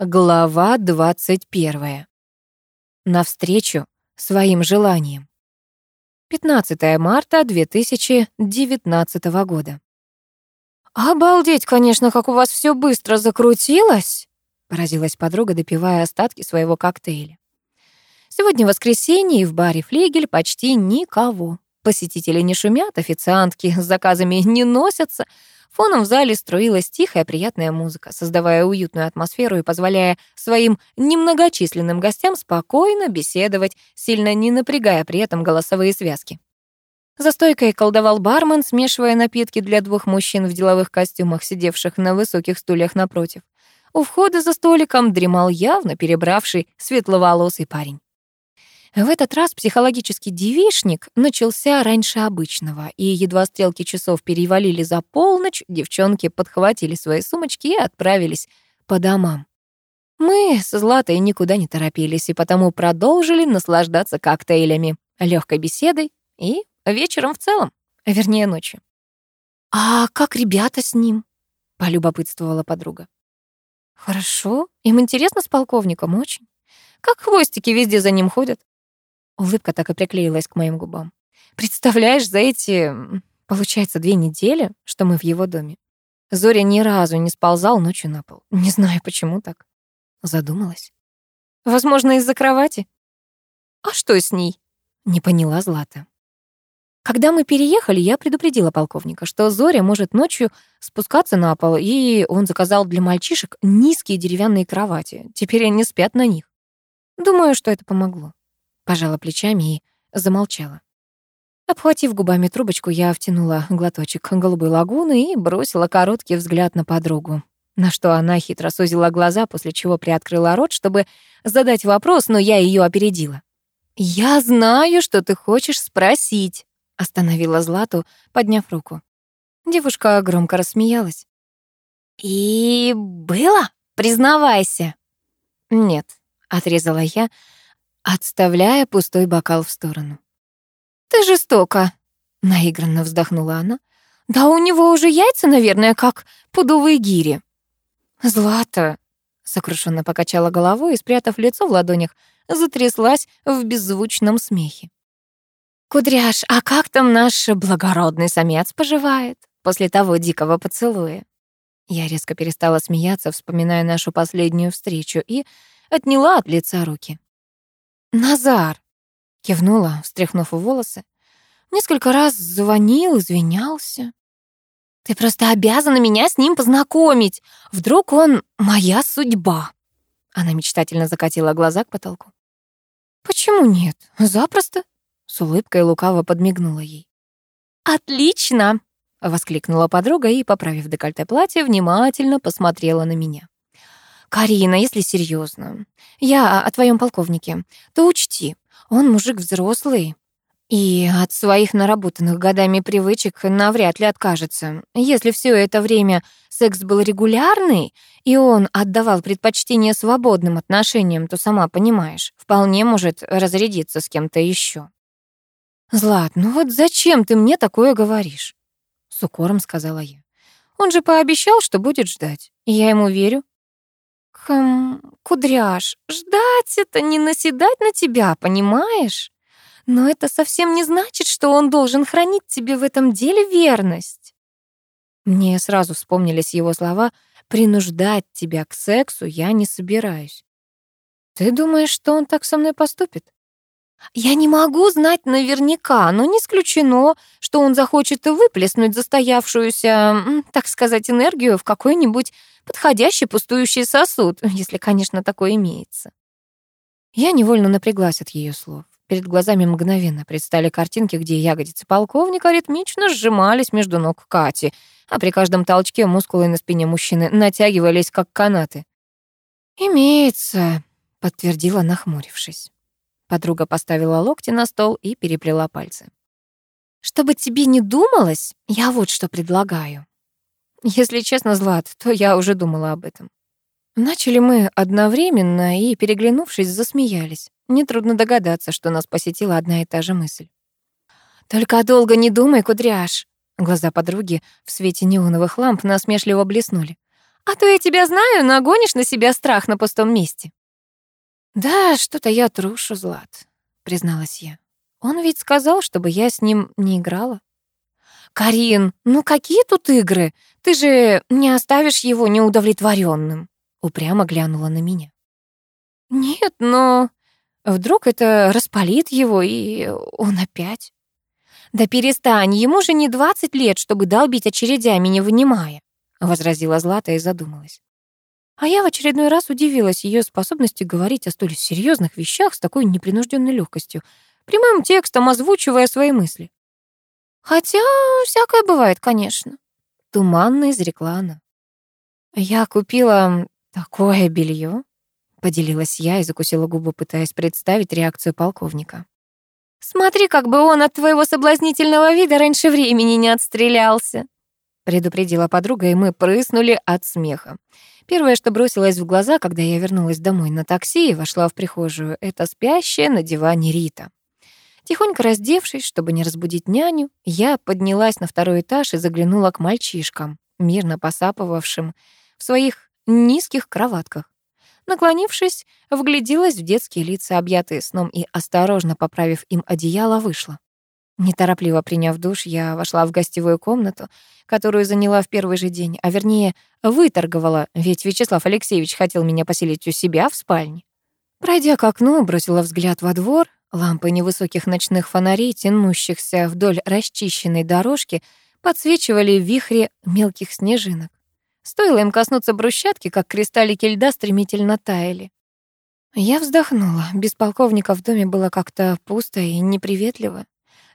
Глава 21. Навстречу своим желаниям. 15 марта 2019 года. «Обалдеть, конечно, как у вас все быстро закрутилось!» — поразилась подруга, допивая остатки своего коктейля. Сегодня воскресенье, и в баре «Флигель» почти никого. Посетители не шумят, официантки с заказами не носятся — Фоном в зале струилась тихая, приятная музыка, создавая уютную атмосферу и позволяя своим немногочисленным гостям спокойно беседовать, сильно не напрягая при этом голосовые связки. За стойкой колдовал бармен, смешивая напитки для двух мужчин в деловых костюмах, сидевших на высоких стульях напротив. У входа за столиком дремал явно перебравший светловолосый парень. В этот раз психологический девишник начался раньше обычного, и едва стрелки часов перевалили за полночь, девчонки подхватили свои сумочки и отправились по домам. Мы с Златой никуда не торопились, и потому продолжили наслаждаться коктейлями, легкой беседой и вечером в целом, вернее, ночью. «А как ребята с ним?» — полюбопытствовала подруга. «Хорошо, им интересно с полковником очень. Как хвостики везде за ним ходят. Улыбка так и приклеилась к моим губам. Представляешь, за эти, получается, две недели, что мы в его доме, Зоря ни разу не сползал ночью на пол. Не знаю, почему так. Задумалась. Возможно, из-за кровати? А что с ней? Не поняла Злата. Когда мы переехали, я предупредила полковника, что Зоря может ночью спускаться на пол, и он заказал для мальчишек низкие деревянные кровати. Теперь они спят на них. Думаю, что это помогло. Пожала плечами и замолчала. Обхватив губами трубочку, я втянула глоточек голубой лагуны и бросила короткий взгляд на подругу. На что она хитро сузила глаза, после чего приоткрыла рот, чтобы задать вопрос, но я ее опередила. «Я знаю, что ты хочешь спросить», — остановила Злату, подняв руку. Девушка громко рассмеялась. «И было? Признавайся». «Нет», — отрезала я, отставляя пустой бокал в сторону. «Ты жестоко!» — наигранно вздохнула она. «Да у него уже яйца, наверное, как пудовые гири». «Злата!» — сокрушенно покачала головой и, спрятав лицо в ладонях, затряслась в беззвучном смехе. «Кудряш, а как там наш благородный самец поживает после того дикого поцелуя?» Я резко перестала смеяться, вспоминая нашу последнюю встречу, и отняла от лица руки. «Назар!» — кивнула, встряхнув волосы. Несколько раз звонил, извинялся. «Ты просто обязана меня с ним познакомить. Вдруг он моя судьба?» Она мечтательно закатила глаза к потолку. «Почему нет? Запросто!» С улыбкой лукаво подмигнула ей. «Отлично!» — воскликнула подруга и, поправив декольте платья, внимательно посмотрела на меня. «Карина, если серьезно, я о твоем полковнике, то учти, он мужик взрослый, и от своих наработанных годами привычек навряд ли откажется. Если все это время секс был регулярный, и он отдавал предпочтение свободным отношениям, то сама понимаешь, вполне может разрядиться с кем-то еще. «Злат, ну вот зачем ты мне такое говоришь?» С укором сказала я. «Он же пообещал, что будет ждать. И я ему верю. Хм, кудряш, ждать это не наседать на тебя, понимаешь? Но это совсем не значит, что он должен хранить тебе в этом деле верность. Мне сразу вспомнились его слова «принуждать тебя к сексу я не собираюсь». Ты думаешь, что он так со мной поступит? Я не могу знать наверняка, но не исключено, что он захочет выплеснуть застоявшуюся, так сказать, энергию в какой-нибудь подходящий пустующий сосуд, если, конечно, такое имеется. Я невольно напряглась от ее слов. Перед глазами мгновенно предстали картинки, где ягодицы полковника ритмично сжимались между ног Кати, а при каждом толчке мускулы на спине мужчины натягивались, как канаты. «Имеется», — подтвердила, нахмурившись. Подруга поставила локти на стол и переплела пальцы. «Чтобы тебе не думалось, я вот что предлагаю. Если честно, Злат, то я уже думала об этом. Начали мы одновременно и, переглянувшись, засмеялись. Нетрудно догадаться, что нас посетила одна и та же мысль. «Только долго не думай, кудряш!» Глаза подруги в свете неоновых ламп насмешливо блеснули. А то я тебя знаю, нагонишь на себя страх на пустом месте». «Да, что-то я трушу, Злат», — призналась я. «Он ведь сказал, чтобы я с ним не играла». «Карин, ну какие тут игры? Ты же не оставишь его неудовлетворенным. упрямо глянула на меня. «Нет, но вдруг это распалит его, и он опять...» «Да перестань, ему же не двадцать лет, чтобы долбить очередями, не вынимая», — возразила Злата и задумалась. А я в очередной раз удивилась ее способности говорить о столь серьезных вещах с такой непринужденной легкостью, прямым текстом озвучивая свои мысли. «Хотя всякое бывает, конечно», — туманно изрекла она. «Я купила такое белье, поделилась я и закусила губы, пытаясь представить реакцию полковника. «Смотри, как бы он от твоего соблазнительного вида раньше времени не отстрелялся», предупредила подруга, и мы прыснули от смеха. Первое, что бросилось в глаза, когда я вернулась домой на такси и вошла в прихожую, это спящая на диване Рита. Тихонько раздевшись, чтобы не разбудить няню, я поднялась на второй этаж и заглянула к мальчишкам, мирно посапывавшим в своих низких кроватках. Наклонившись, вгляделась в детские лица, объятые сном, и, осторожно поправив им одеяло, вышла. Неторопливо приняв душ, я вошла в гостевую комнату, которую заняла в первый же день, а вернее, выторговала, ведь Вячеслав Алексеевич хотел меня поселить у себя в спальне. Пройдя к окну, бросила взгляд во двор. Лампы невысоких ночных фонарей, тянущихся вдоль расчищенной дорожки, подсвечивали вихри мелких снежинок. Стоило им коснуться брусчатки, как кристаллики льда стремительно таяли. Я вздохнула. Без полковника в доме было как-то пусто и неприветливо.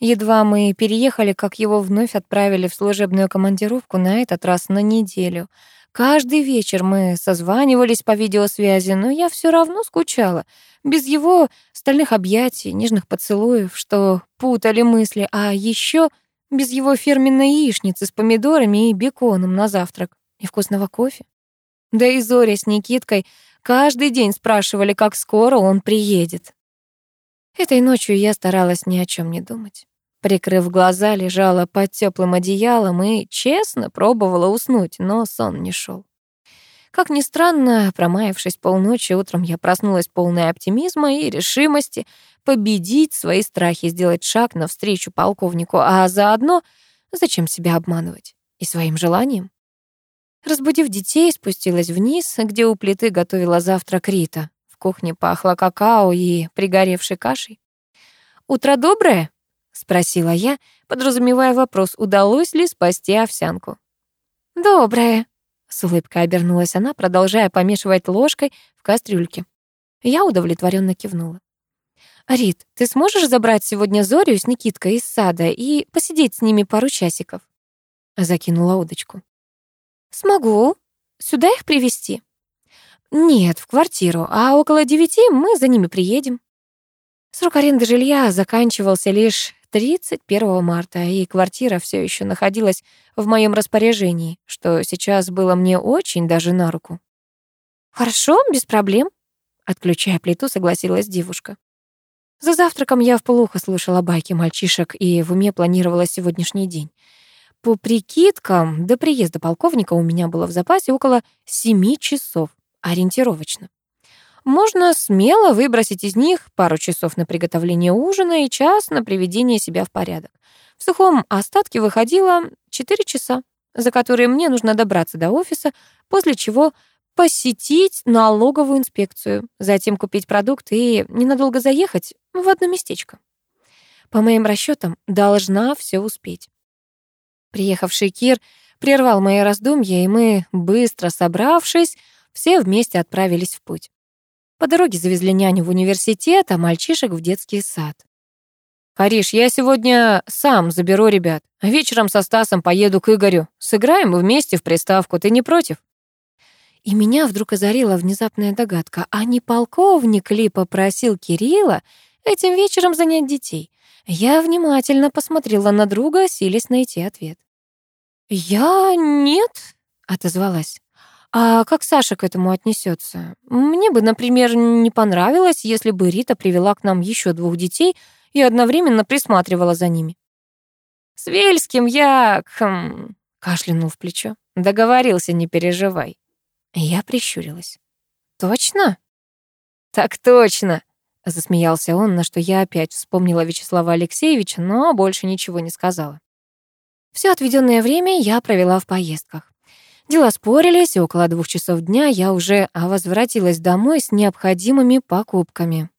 Едва мы переехали, как его вновь отправили в служебную командировку, на этот раз на неделю. Каждый вечер мы созванивались по видеосвязи, но я все равно скучала. Без его стальных объятий, нежных поцелуев, что путали мысли, а еще без его фирменной яичницы с помидорами и беконом на завтрак и вкусного кофе. Да и Зоря с Никиткой каждый день спрашивали, как скоро он приедет. Этой ночью я старалась ни о чем не думать. Прикрыв глаза, лежала под теплым одеялом и честно пробовала уснуть, но сон не шел. Как ни странно, промаявшись полночи, утром я проснулась полной оптимизма и решимости победить свои страхи, сделать шаг навстречу полковнику, а заодно зачем себя обманывать? И своим желанием? Разбудив детей, спустилась вниз, где у плиты готовила завтрак Рита. В кухне пахло какао и пригоревшей кашей. «Утро доброе?» — спросила я, подразумевая вопрос, удалось ли спасти овсянку. «Доброе», — с улыбкой обернулась она, продолжая помешивать ложкой в кастрюльке. Я удовлетворенно кивнула. «Рит, ты сможешь забрать сегодня Зорю с Никиткой из сада и посидеть с ними пару часиков?» Закинула удочку. «Смогу. Сюда их привести «Нет, в квартиру, а около девяти мы за ними приедем». Срок аренды жилья заканчивался лишь 31 марта, и квартира все еще находилась в моем распоряжении, что сейчас было мне очень даже на руку. «Хорошо, без проблем», — отключая плиту, согласилась девушка. За завтраком я вполуха слушала байки мальчишек и в уме планировала сегодняшний день. По прикидкам, до приезда полковника у меня было в запасе около семи часов ориентировочно. Можно смело выбросить из них пару часов на приготовление ужина и час на приведение себя в порядок. В сухом остатке выходило 4 часа, за которые мне нужно добраться до офиса, после чего посетить налоговую инспекцию, затем купить продукты и ненадолго заехать в одно местечко. По моим расчетам, должна все успеть. Приехавший Кир прервал мои раздумья, и мы, быстро собравшись, все вместе отправились в путь. По дороге завезли няню в университет, а мальчишек в детский сад. «Кариш, я сегодня сам заберу ребят. Вечером со Стасом поеду к Игорю. Сыграем вместе в приставку. Ты не против?» И меня вдруг озарила внезапная догадка. А не полковник ли попросил Кирилла этим вечером занять детей? Я внимательно посмотрела на друга, силясь найти ответ. «Я нет», — отозвалась. А как Саша к этому отнесется? Мне бы, например, не понравилось, если бы Рита привела к нам еще двух детей и одновременно присматривала за ними. С Вельским я, хм, кашлянул в плечо. Договорился, не переживай. Я прищурилась. «Точно?» «Так точно!» — засмеялся он, на что я опять вспомнила Вячеслава Алексеевича, но больше ничего не сказала. Все отведенное время я провела в поездках. Дела спорились, и около двух часов дня я уже возвратилась домой с необходимыми покупками.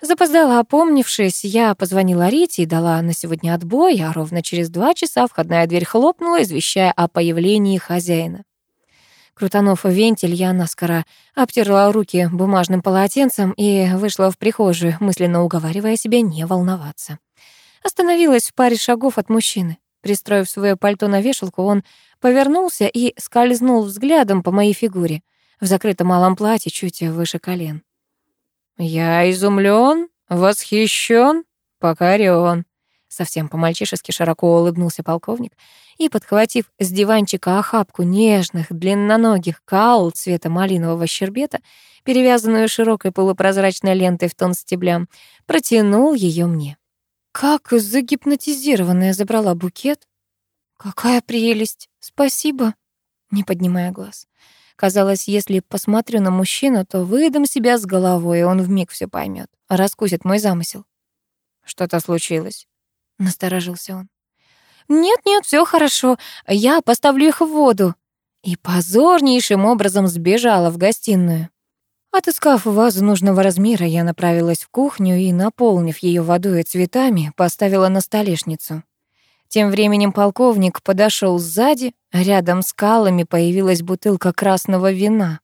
Запоздала опомнившись, я позвонила Рите и дала на сегодня отбой, а ровно через два часа входная дверь хлопнула, извещая о появлении хозяина. Крутанув вентиль, я наскоро обтерла руки бумажным полотенцем и вышла в прихожую, мысленно уговаривая себя не волноваться. Остановилась в паре шагов от мужчины. Пристроив свое пальто на вешалку, он повернулся и скользнул взглядом по моей фигуре в закрытом малом платье чуть выше колен. «Я изумлен, восхищен, покорен», Совсем по-мальчишески широко улыбнулся полковник и, подхватив с диванчика охапку нежных, длинноногих каул цвета малинового щербета, перевязанную широкой полупрозрачной лентой в тон стеблям, протянул ее мне. Как загипнотизированная забрала букет. «Какая прелесть! Спасибо!» Не поднимая глаз. Казалось, если посмотрю на мужчину, то выдам себя с головой, и он вмиг все поймет, раскусит мой замысел. Что-то случилось. — насторожился он. «Нет-нет, все хорошо, я поставлю их в воду». И позорнейшим образом сбежала в гостиную. Отыскав вазу нужного размера, я направилась в кухню и, наполнив ее водой и цветами, поставила на столешницу. Тем временем полковник подошел сзади, рядом с калами появилась бутылка красного вина.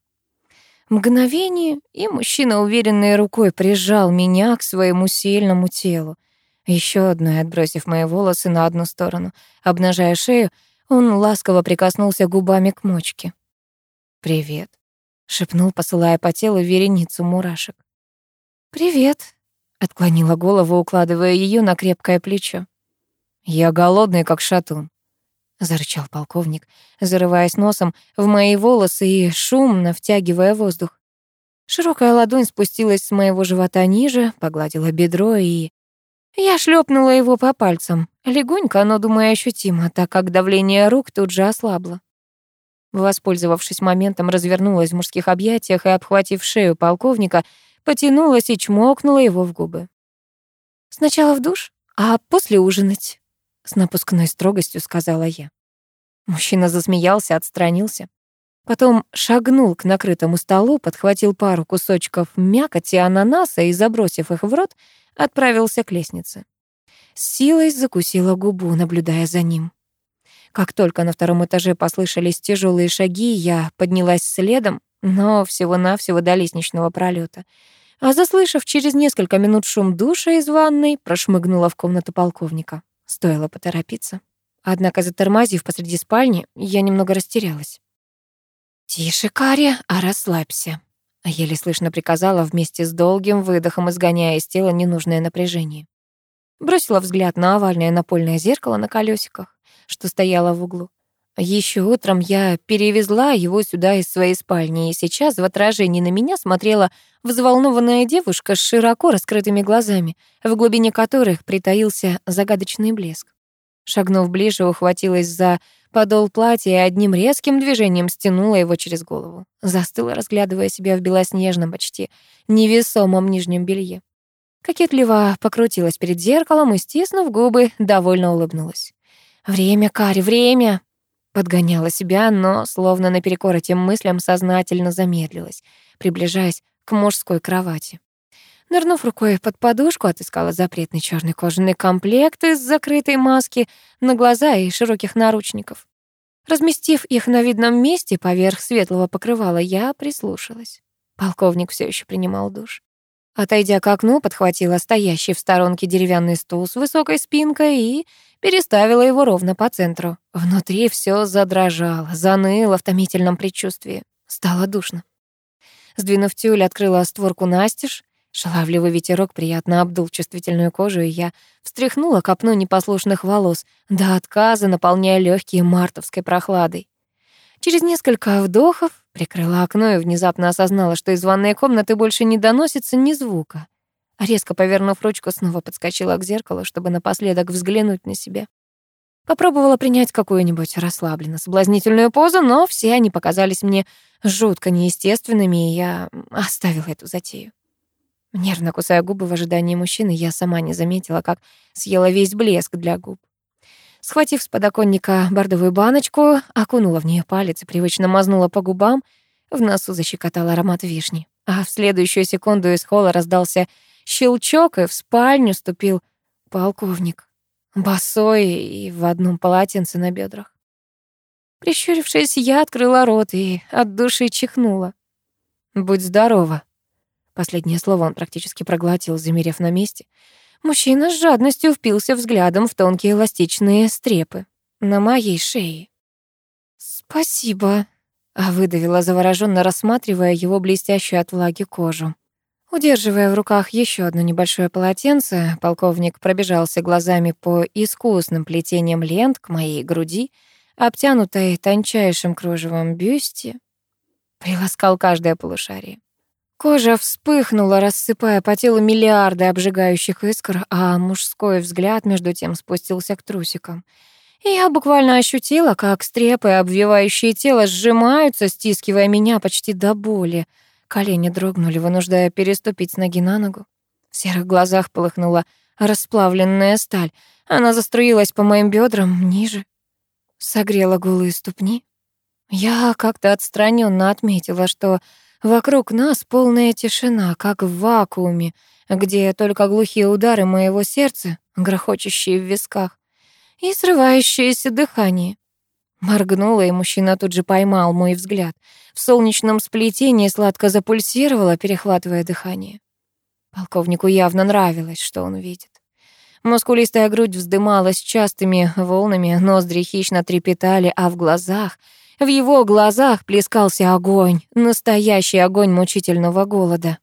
Мгновение, и мужчина уверенной рукой прижал меня к своему сильному телу. Еще одной отбросив мои волосы на одну сторону, обнажая шею, он ласково прикоснулся губами к мочке. «Привет», — шепнул, посылая по телу вереницу мурашек. «Привет», — отклонила голову, укладывая ее на крепкое плечо. «Я голодный, как шатун», — зарычал полковник, зарываясь носом в мои волосы и шумно втягивая воздух. Широкая ладонь спустилась с моего живота ниже, погладила бедро и я шлепнула его по пальцам, легонько, но, думаю, ощутимо, так как давление рук тут же ослабло. Воспользовавшись моментом, развернулась в мужских объятиях и, обхватив шею полковника, потянулась и чмокнула его в губы. «Сначала в душ, а после ужинать», — с напускной строгостью сказала я. Мужчина засмеялся, отстранился. Потом шагнул к накрытому столу, подхватил пару кусочков мякоти ананаса и, забросив их в рот, отправился к лестнице. С силой закусила губу, наблюдая за ним. Как только на втором этаже послышались тяжелые шаги, я поднялась следом, но всего-навсего до лестничного пролета. А заслышав через несколько минут шум душа из ванной, прошмыгнула в комнату полковника. Стоило поторопиться. Однако, затормозив посреди спальни, я немного растерялась. «Тише, Кари, а расслабься», — еле слышно приказала вместе с долгим выдохом, изгоняя из тела ненужное напряжение. Бросила взгляд на овальное напольное зеркало на колесиках, что стояло в углу. Еще утром я перевезла его сюда из своей спальни, и сейчас в отражении на меня смотрела взволнованная девушка с широко раскрытыми глазами, в глубине которых притаился загадочный блеск. Шагнув ближе, ухватилась за подол платья и одним резким движением стянула его через голову. Застыла, разглядывая себя в белоснежном, почти невесомом нижнем белье. Кокетливо покрутилась перед зеркалом и, стиснув губы, довольно улыбнулась. «Время, Кари, время!» Подгоняла себя, но, словно наперекор этим мыслям, сознательно замедлилась, приближаясь к мужской кровати. Нырнув рукой под подушку, отыскала запретный черный кожаный комплект из закрытой маски на глаза и широких наручников. Разместив их на видном месте поверх светлого покрывала, я прислушалась. Полковник все еще принимал душ. Отойдя к окну, подхватила стоящий в сторонке деревянный стул с высокой спинкой и переставила его ровно по центру. Внутри все задрожало, заныло в томительном предчувствии. Стало душно. Сдвинув тюль, открыла створку настежь, Шаловливый ветерок приятно обдул чувствительную кожу, и я встряхнула копну непослушных волос, до отказа наполняя легкие мартовской прохладой. Через несколько вдохов прикрыла окно и внезапно осознала, что из ванной комнаты больше не доносится ни звука. Резко повернув ручку, снова подскочила к зеркалу, чтобы напоследок взглянуть на себя. Попробовала принять какую-нибудь расслабленно соблазнительную позу, но все они показались мне жутко неестественными, и я оставила эту затею. Нервно кусая губы в ожидании мужчины, я сама не заметила, как съела весь блеск для губ. Схватив с подоконника бордовую баночку, окунула в нее палец и привычно мазнула по губам, в носу защекотал аромат вишни. А в следующую секунду из холла раздался щелчок, и в спальню ступил полковник, босой и в одном полотенце на бедрах. Прищурившись, я открыла рот и от души чихнула. «Будь здорова», Последнее слово он практически проглотил, замерев на месте. Мужчина с жадностью впился взглядом в тонкие эластичные стрепы на моей шее. «Спасибо», — выдавила завороженно, рассматривая его блестящую от влаги кожу. Удерживая в руках еще одно небольшое полотенце, полковник пробежался глазами по искусным плетениям лент к моей груди, обтянутой тончайшим кружевом бюсти, приласкал каждое полушарие. Кожа вспыхнула, рассыпая по телу миллиарды обжигающих искр, а мужской взгляд между тем спустился к трусикам. Я буквально ощутила, как стрепы, обвивающие тело, сжимаются, стискивая меня почти до боли. Колени дрогнули, вынуждая переступить с ноги на ногу. В серых глазах полыхнула расплавленная сталь. Она заструилась по моим бедрам ниже. Согрела голые ступни. Я как-то отстраненно отметила, что Вокруг нас полная тишина, как в вакууме, где только глухие удары моего сердца, грохочущие в висках, и срывающееся дыхание. Моргнула, и мужчина тут же поймал мой взгляд. В солнечном сплетении сладко запульсировало, перехватывая дыхание. Полковнику явно нравилось, что он видит. Мускулистая грудь вздымалась частыми волнами, ноздри хищно трепетали, а в глазах — в его глазах плескался огонь, настоящий огонь мучительного голода.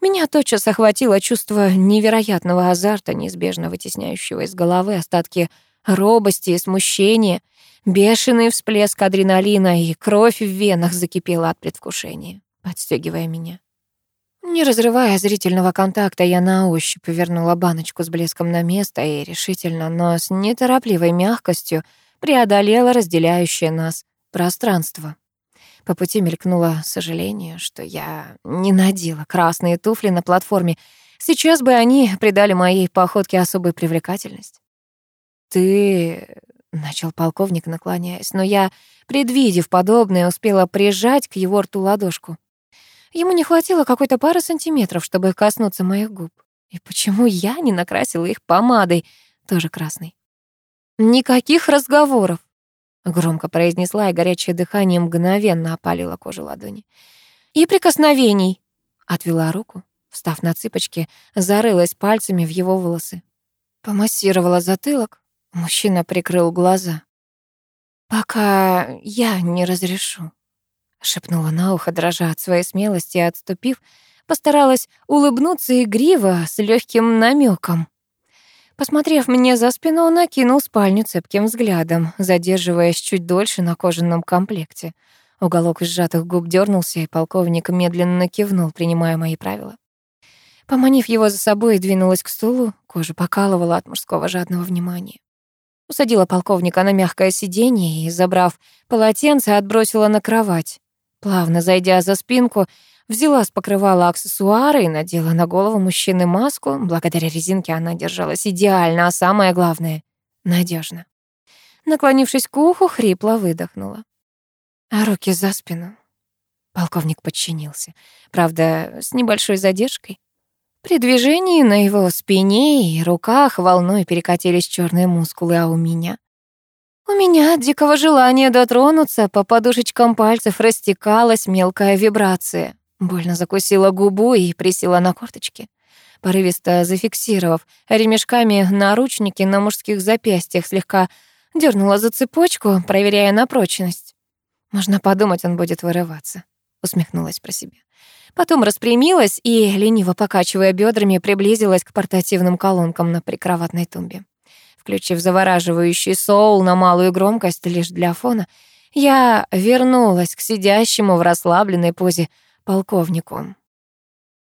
Меня тотчас охватило чувство невероятного азарта, неизбежно вытесняющего из головы остатки робости и смущения. Бешеный всплеск адреналина и кровь в венах закипела от предвкушения, подстегивая меня. Не разрывая зрительного контакта, я на ощупь повернула баночку с блеском на место и решительно, но с неторопливой мягкостью преодолела разделяющее нас пространство. По пути мелькнуло сожаление, что я не надела красные туфли на платформе. Сейчас бы они придали моей походке особую привлекательность. «Ты...» — начал полковник, наклоняясь, но я, предвидев подобное, успела прижать к его рту ладошку. Ему не хватило какой-то пары сантиметров, чтобы коснуться моих губ. И почему я не накрасила их помадой, тоже красной? Никаких разговоров. Громко произнесла, и горячее дыхание мгновенно опалило кожу ладони. «И прикосновений!» Отвела руку, встав на цыпочки, зарылась пальцами в его волосы. Помассировала затылок. Мужчина прикрыл глаза. «Пока я не разрешу», — шепнула на ухо, дрожа от своей смелости, отступив, постаралась улыбнуться игриво, с легким намеком. Посмотрев мне за спину, он окинул спальню цепким взглядом, задерживаясь чуть дольше на кожаном комплекте. Уголок сжатых губ дернулся, и полковник медленно кивнул, принимая мои правила. Поманив его за собой, двинулась к стулу, кожа покалывала от мужского жадного внимания. Усадила полковника на мягкое сиденье и, забрав полотенце, отбросила на кровать. Плавно зайдя за спинку, Взяла с покрывала аксессуары и надела на голову мужчины маску. Благодаря резинке она держалась идеально, а самое главное — надежно. Наклонившись к уху, хрипло выдохнула. А руки за спину. Полковник подчинился. Правда, с небольшой задержкой. При движении на его спине и руках волной перекатились черные мускулы, а у меня... У меня от дикого желания дотронуться по подушечкам пальцев растекалась мелкая вибрация. Больно закусила губу и присела на корточки. Порывисто зафиксировав ремешками наручники на мужских запястьях, слегка дернула за цепочку, проверяя на прочность. «Можно подумать, он будет вырываться», — усмехнулась про себя. Потом распрямилась и, лениво покачивая бедрами, приблизилась к портативным колонкам на прикроватной тумбе. Включив завораживающий соул на малую громкость лишь для фона, я вернулась к сидящему в расслабленной позе полковнику.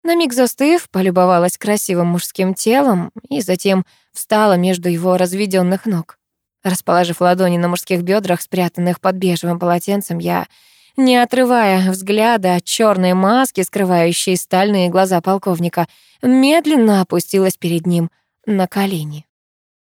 На миг застыв, полюбовалась красивым мужским телом и затем встала между его разведённых ног. Расположив ладони на мужских бедрах, спрятанных под бежевым полотенцем, я, не отрывая взгляда от черной маски, скрывающей стальные глаза полковника, медленно опустилась перед ним на колени.